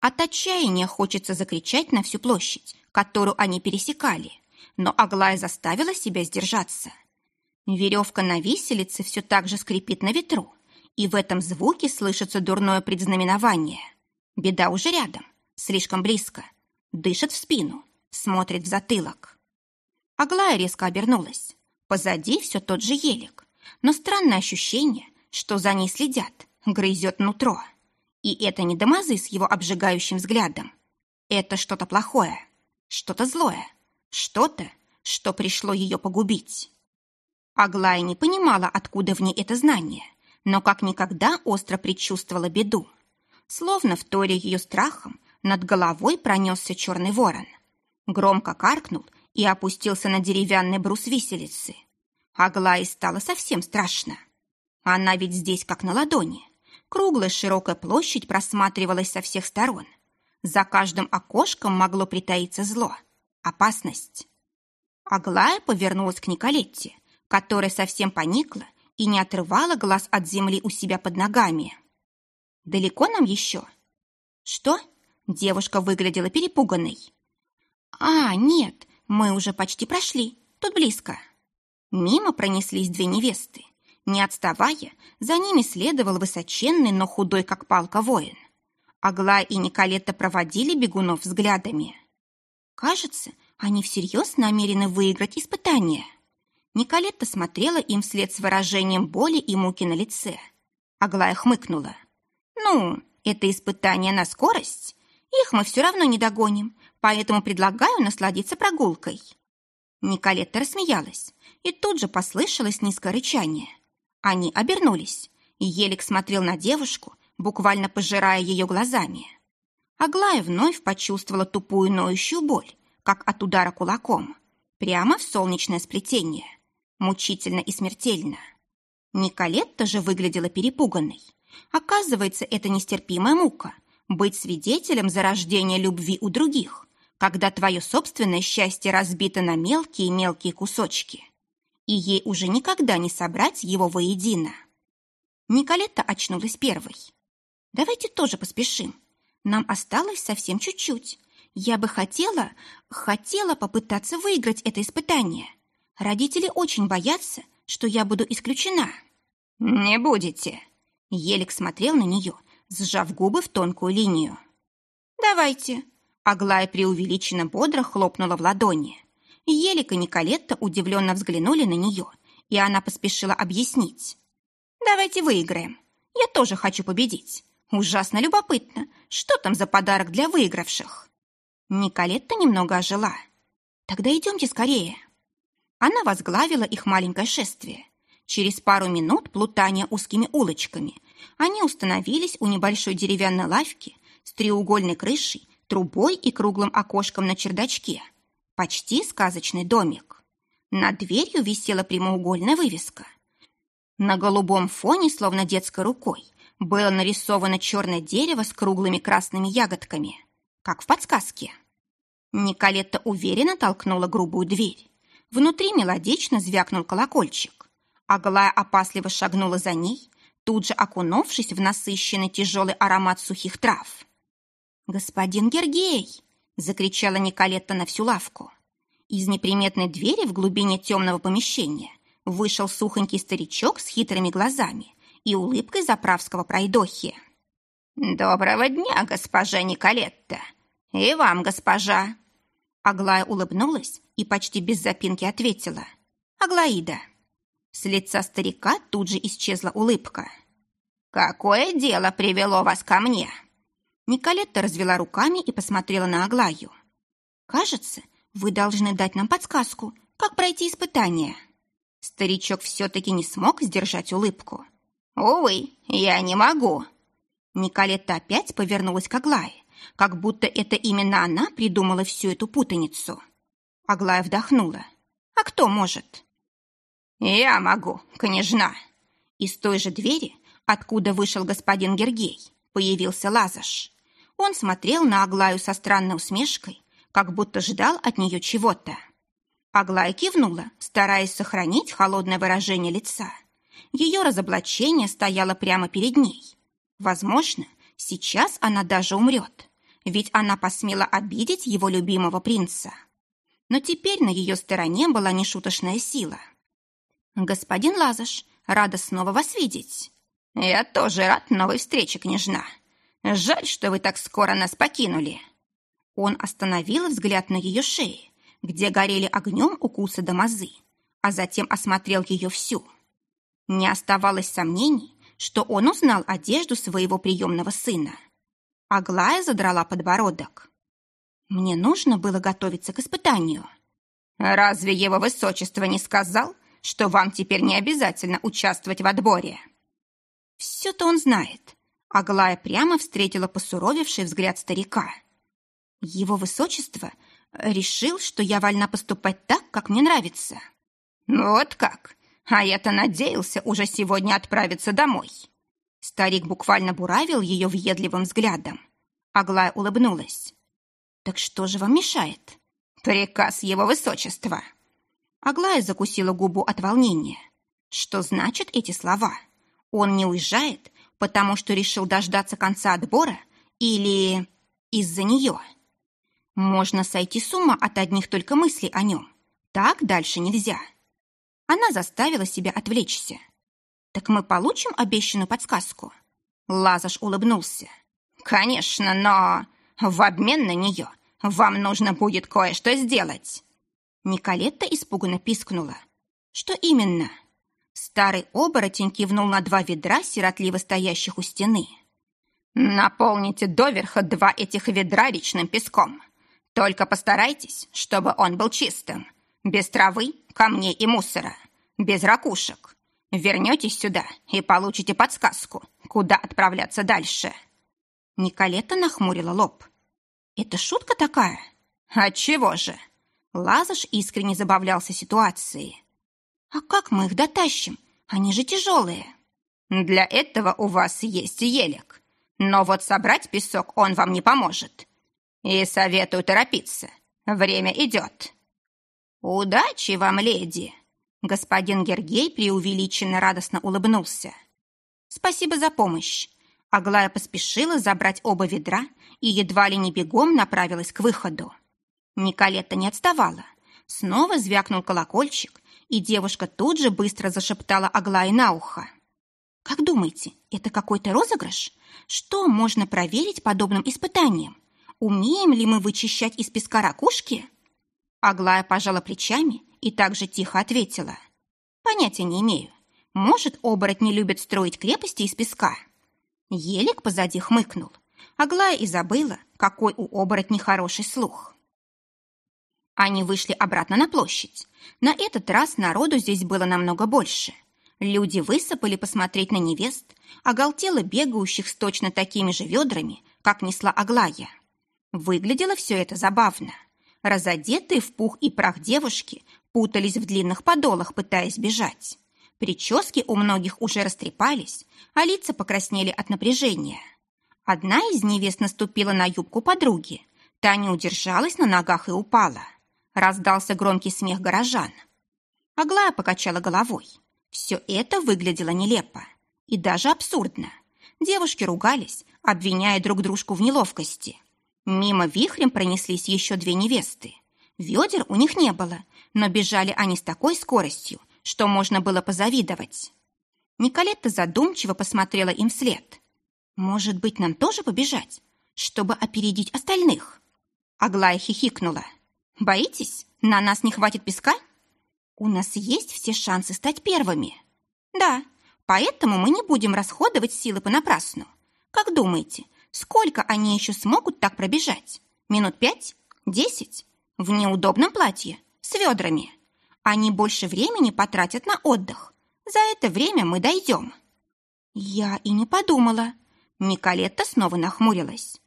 От отчаяния хочется закричать на всю площадь, которую они пересекали, но Аглая заставила себя сдержаться. Веревка на виселице все так же скрипит на ветру, и в этом звуке слышится дурное предзнаменование. Беда уже рядом, слишком близко – дышит в спину, смотрит в затылок. Аглая резко обернулась. Позади все тот же елик, но странное ощущение, что за ней следят, грызет нутро. И это не Дамазы с его обжигающим взглядом. Это что-то плохое, что-то злое, что-то, что пришло ее погубить. Аглая не понимала, откуда в ней это знание, но как никогда остро предчувствовала беду. Словно в торе ее страхом над головой пронесся черный ворон. Громко каркнул и опустился на деревянный брус виселицы. Аглае стало совсем страшно. Она ведь здесь как на ладони. Круглая широкая площадь просматривалась со всех сторон. За каждым окошком могло притаиться зло, опасность. Аглая повернулась к Николетте, которая совсем поникла и не отрывала глаз от земли у себя под ногами. «Далеко нам еще?» «Что?» Девушка выглядела перепуганной. «А, нет, мы уже почти прошли. Тут близко». Мимо пронеслись две невесты. Не отставая, за ними следовал высоченный, но худой, как палка, воин. Аглая и Николетта проводили бегунов взглядами. Кажется, они всерьез намерены выиграть испытание. Николетта смотрела им вслед с выражением боли и муки на лице. Аглая хмыкнула. «Ну, это испытание на скорость. Их мы все равно не догоним, поэтому предлагаю насладиться прогулкой». Николетта рассмеялась, и тут же послышалось низкое рычание. Они обернулись, и Елик смотрел на девушку, буквально пожирая ее глазами. Аглая вновь почувствовала тупую ноющую боль, как от удара кулаком, прямо в солнечное сплетение, мучительно и смертельно. Николетта же выглядела перепуганной. Оказывается, это нестерпимая мука — быть свидетелем зарождения любви у других, когда твое собственное счастье разбито на мелкие-мелкие кусочки, и ей уже никогда не собрать его воедино. Николетта очнулась первой. «Давайте тоже поспешим. Нам осталось совсем чуть-чуть. Я бы хотела, хотела попытаться выиграть это испытание. Родители очень боятся, что я буду исключена». «Не будете». Елик смотрел на нее, сжав губы в тонкую линию. «Давайте», Аглая преувеличенно бодро хлопнула в ладони. Елика и Николетта удивленно взглянули на нее, и она поспешила объяснить. «Давайте выиграем. Я тоже хочу победить. Ужасно любопытно, что там за подарок для выигравших?» Николетта немного ожила. «Тогда идемте скорее». Она возглавила их маленькое шествие. Через пару минут плутания узкими улочками они установились у небольшой деревянной лавки с треугольной крышей трубой и круглым окошком на чердачке. Почти сказочный домик. Над дверью висела прямоугольная вывеска. На голубом фоне, словно детской рукой, было нарисовано черное дерево с круглыми красными ягодками, как в подсказке. Николетта уверенно толкнула грубую дверь. Внутри мелодично звякнул колокольчик. Аглая опасливо шагнула за ней, тут же окунувшись в насыщенный тяжелый аромат сухих трав. «Господин Гергей!» – закричала Николетта на всю лавку. Из неприметной двери в глубине темного помещения вышел сухонький старичок с хитрыми глазами и улыбкой заправского пройдохи. «Доброго дня, госпожа Николетта! И вам, госпожа!» Аглая улыбнулась и почти без запинки ответила. «Аглаида!» С лица старика тут же исчезла улыбка. «Какое дело привело вас ко мне?» Николетта развела руками и посмотрела на Аглаю. «Кажется, вы должны дать нам подсказку, как пройти испытание». Старичок все-таки не смог сдержать улыбку. «Увы, я не могу». Николетта опять повернулась к Аглае, как будто это именно она придумала всю эту путаницу. Аглая вдохнула. «А кто может?» «Я могу, княжна». Из той же двери, откуда вышел господин Гергей, появился Лазаш. Он смотрел на Аглаю со странной усмешкой, как будто ждал от нее чего-то. Аглая кивнула, стараясь сохранить холодное выражение лица. Ее разоблачение стояло прямо перед ней. Возможно, сейчас она даже умрет, ведь она посмела обидеть его любимого принца. Но теперь на ее стороне была нешуточная сила. «Господин Лазаш, рада снова вас видеть». «Я тоже рад новой встрече, княжна», Жаль, что вы так скоро нас покинули». Он остановил взгляд на ее шее, где горели огнем укусы домазы, а затем осмотрел ее всю. Не оставалось сомнений, что он узнал одежду своего приемного сына. Аглая задрала подбородок. «Мне нужно было готовиться к испытанию». «Разве его высочество не сказал, что вам теперь не обязательно участвовать в отборе?» «Все-то он знает, Аглая прямо встретила посуровевший взгляд старика. Его высочество решил, что я вольна поступать так, как мне нравится. Вот как? А я-то надеялся уже сегодня отправиться домой. Старик буквально буравил ее въедливым взглядом. Аглая улыбнулась. «Так что же вам мешает?» «Приказ его высочества». Аглая закусила губу от волнения. Что значит эти слова? Он не уезжает, потому что решил дождаться конца отбора или из-за нее. Можно сойти с ума от одних только мыслей о нем. Так дальше нельзя. Она заставила себя отвлечься. «Так мы получим обещанную подсказку?» Лазаш улыбнулся. «Конечно, но в обмен на нее вам нужно будет кое-что сделать». Николетта испуганно пискнула. «Что именно?» Старый оборотень кивнул на два ведра, сиротливо стоящих у стены. «Наполните доверха два этих ведра речным песком. Только постарайтесь, чтобы он был чистым, без травы, камней и мусора, без ракушек. Вернетесь сюда и получите подсказку, куда отправляться дальше». Николета нахмурила лоб. «Это шутка такая?» «Отчего же?» Лазаш искренне забавлялся ситуацией. «А как мы их дотащим? Они же тяжелые». «Для этого у вас есть елик. Но вот собрать песок он вам не поможет. И советую торопиться. Время идет». «Удачи вам, леди!» Господин Гергей преувеличенно радостно улыбнулся. «Спасибо за помощь!» Аглая поспешила забрать оба ведра и едва ли не бегом направилась к выходу. Николетта не отставала. Снова звякнул колокольчик, и девушка тут же быстро зашептала Аглае на ухо. «Как думаете, это какой-то розыгрыш? Что можно проверить подобным испытанием? Умеем ли мы вычищать из песка ракушки?» Аглая пожала плечами и также тихо ответила. «Понятия не имею. Может, оборотни любят строить крепости из песка?» Елик позади хмыкнул. Аглая и забыла, какой у оборотней хороший слух. Они вышли обратно на площадь. На этот раз народу здесь было намного больше. Люди высыпали посмотреть на невест, оголтело бегающих с точно такими же ведрами, как несла Аглая. Выглядело все это забавно. Разодетые в пух и прах девушки путались в длинных подолах, пытаясь бежать. Прически у многих уже растрепались, а лица покраснели от напряжения. Одна из невест наступила на юбку подруги. Та не удержалась на ногах и упала. Раздался громкий смех горожан. Аглая покачала головой. Все это выглядело нелепо и даже абсурдно. Девушки ругались, обвиняя друг дружку в неловкости. Мимо вихрем пронеслись еще две невесты. Ведер у них не было, но бежали они с такой скоростью, что можно было позавидовать. Николетта задумчиво посмотрела им вслед. «Может быть, нам тоже побежать, чтобы опередить остальных?» Аглая хихикнула. «Боитесь? На нас не хватит песка?» «У нас есть все шансы стать первыми». «Да, поэтому мы не будем расходовать силы понапрасну. Как думаете, сколько они еще смогут так пробежать? Минут пять? Десять? В неудобном платье? С ведрами?» Они больше времени потратят на отдых. За это время мы дойдем». Я и не подумала. Николетта снова нахмурилась.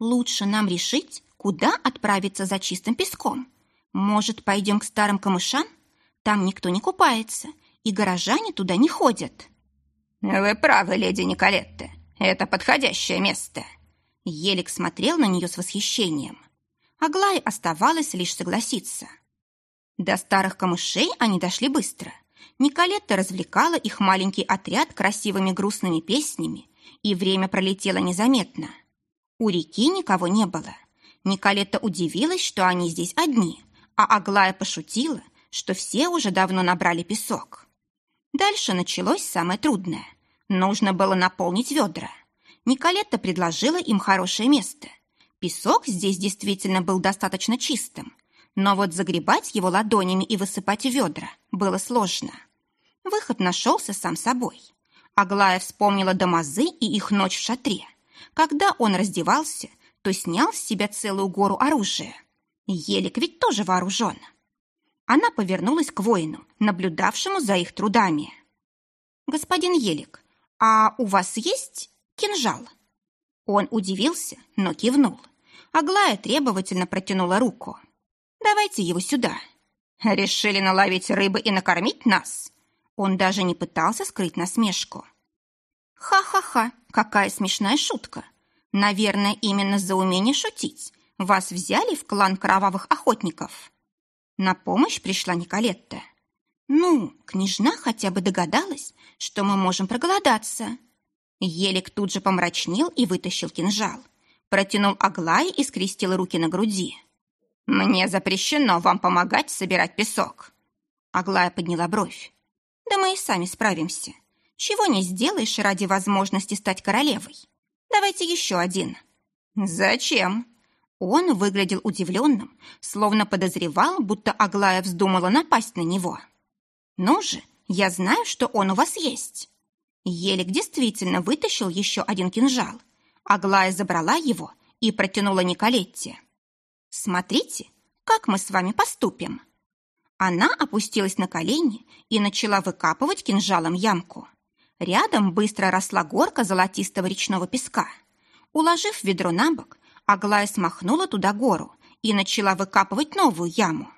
«Лучше нам решить, куда отправиться за чистым песком. Может, пойдем к старым камышам? Там никто не купается, и горожане туда не ходят». «Вы правы, леди Николетта. Это подходящее место». Елик смотрел на нее с восхищением. Аглае оставалось лишь согласиться – до старых камышей они дошли быстро. Николетта развлекала их маленький отряд красивыми грустными песнями, и время пролетело незаметно. У реки никого не было. Николетта удивилась, что они здесь одни, а Аглая пошутила, что все уже давно набрали песок. Дальше началось самое трудное. Нужно было наполнить ведра. Николетта предложила им хорошее место. Песок здесь действительно был достаточно чистым, но вот загребать его ладонями и высыпать ведра было сложно. Выход нашелся сам собой. Аглая вспомнила Дамазы и их ночь в шатре. Когда он раздевался, то снял с себя целую гору оружия. Елик ведь тоже вооружен. Она повернулась к воину, наблюдавшему за их трудами. «Господин Елик, а у вас есть кинжал?» Он удивился, но кивнул. Аглая требовательно протянула руку. Давайте его сюда. Решили наловить рыбы и накормить нас? Он даже не пытался скрыть насмешку. Ха-ха-ха, какая смешная шутка. Наверное, именно за умение шутить вас взяли в клан кровавых охотников. На помощь пришла Николетта. Ну, княжна хотя бы догадалась, что мы можем проголодаться. Елик тут же помрачнел и вытащил кинжал. Протянул Аглае и скрестил руки на груди. «Мне запрещено вам помогать собирать песок». Аглая подняла бровь. Да мы и сами справимся. Чего не сделаешь ради возможности стать королевой. Давайте еще один. Зачем? Он выглядел удивленным, словно подозревал, будто Аглая вздумала напасть на него. «Ну же, я знаю, что он у вас есть». Елик действительно вытащил еще один кинжал. Аглая забрала его и протянула Николетте. «Смотрите, как мы с вами поступим». Она опустилась на колени и начала выкапывать кинжалом ямку. Рядом быстро росла горка золотистого речного песка. Уложив ведро на бок, Аглая смахнула туда гору и начала выкапывать новую яму.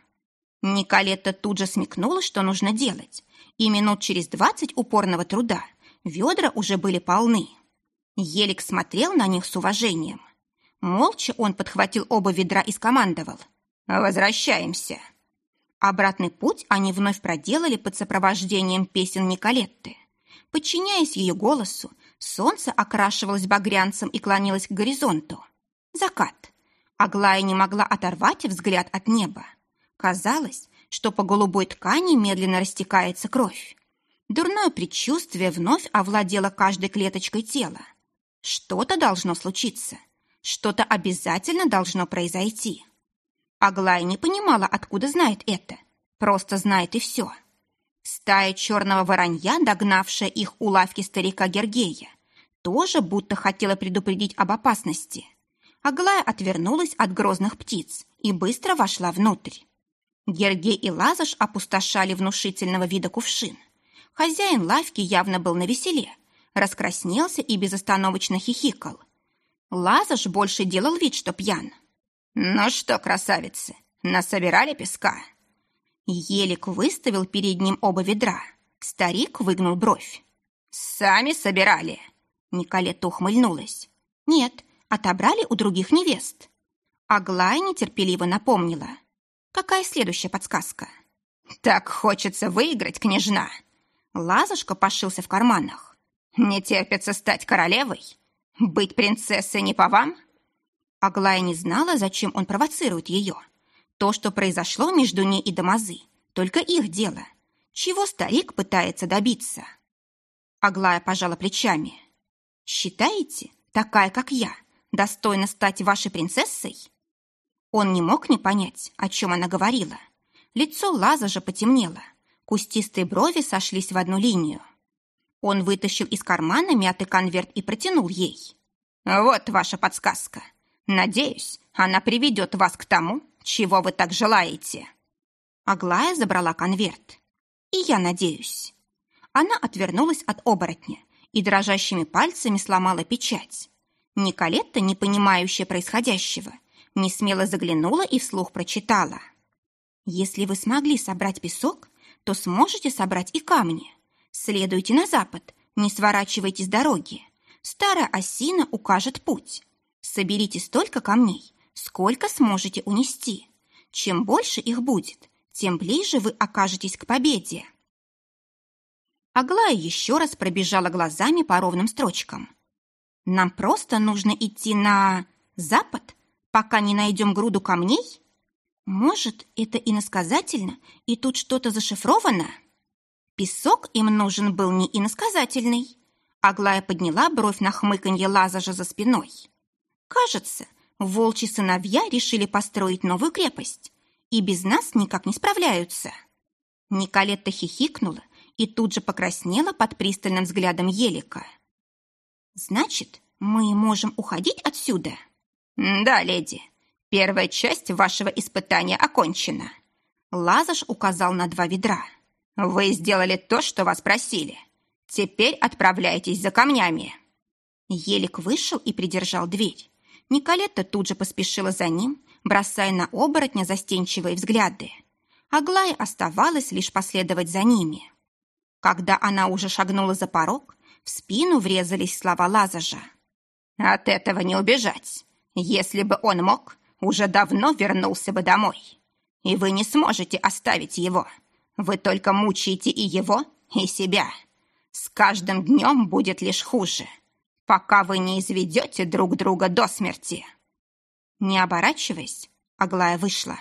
Николетта тут же смекнула, что нужно делать, и минут через двадцать упорного труда ведра уже были полны. Елик смотрел на них с уважением. Молча он подхватил оба ведра и скомандовал. «Возвращаемся». Обратный путь они вновь проделали под сопровождением песен Николетты. Подчиняясь ее голосу, солнце окрашивалось багрянцем и клонилось к горизонту. Закат. Аглая не могла оторвать взгляд от неба. Казалось, что по голубой ткани медленно растекается кровь. Дурное предчувствие вновь овладело каждой клеточкой тела. Что-то должно случиться. Что-то обязательно должно произойти. Аглая не понимала, откуда знает это. Просто знает и все. Стая черного воронья, догнавшая их у лавки старика Гергея, тоже будто хотела предупредить об опасности. Аглая отвернулась от грозных птиц и быстро вошла внутрь. Гергей и Лазаш опустошали внушительного вида кувшин. Хозяин лавки явно был навеселе, раскраснелся и безостановочно хихикал. Лазаш больше делал вид, что пьян. «Ну что, красавицы, насобирали песка?» Елик выставил перед ним оба ведра. Старик выгнул бровь. «Сами собирали?» Николетта ухмыльнулась. «Нет, отобрали у других невест. Аглая нетерпеливо напомнила. Какая следующая подсказка? «Так хочется выиграть, княжна!» Лазушка пошился в карманах. «Не терпится стать королевой? Быть принцессой не по вам?» Аглая не знала, зачем он провоцирует ее. То, что произошло между ней и Дамазы, только их дело. Чего старик пытается добиться? Аглая пожала плечами. «Считаете, такая, как я, достойна стать вашей принцессой?» Он не мог не понять, о чем она говорила. Лицо Лаза же потемнело. Кустистые брови сошлись в одну линию. Он вытащил из кармана мятый конверт и протянул ей. «Вот ваша подсказка. Надеюсь, она приведет вас к тому, чего вы так желаете». Аглая забрала конверт. «И я надеюсь». Она отвернулась от оборотня и дрожащими пальцами сломала печать. Николетта, не понимающая происходящего, не смело заглянула и вслух прочитала. «Если вы смогли собрать песок, то сможете собрать и камни. Следуйте на запад, не сворачивайте с дороги. Старая осина укажет путь. Соберите столько камней, сколько сможете унести. Чем больше их будет, тем ближе вы окажетесь к победе». Аглая еще раз пробежала глазами по ровным строчкам. Нам просто нужно идти на запад, пока не найдем груду камней? Может, это иносказательно, и тут что-то зашифровано? Песок им нужен был не иносказательный. Аглая подняла бровь на хмыканье Лазажа за спиной. Кажется, волчьи сыновья решили построить новую крепость, и без нас никак не справляются. Николетта хихикнула и тут же покраснела под пристальным взглядом Елика. Значит, мы можем уходить отсюда? Да, леди. Первая часть вашего испытания окончена. Лазаш указал на два ведра. Вы сделали то, что вас просили. Теперь отправляйтесь за камнями. Елик вышел и придержал дверь. Николетта тут же поспешила за ним, бросая на оборотня застенчивые взгляды. Аглая оставалось лишь последовать за ними. Когда она уже шагнула за порог, в спину врезались слова Лазажа. «От этого не убежать. Если бы он мог, уже давно вернулся бы домой. И вы не сможете оставить его. Вы только мучаете и его, и себя. С каждым днем будет лишь хуже, пока вы не изведете друг друга до смерти». Не оборачиваясь, Аглая вышла.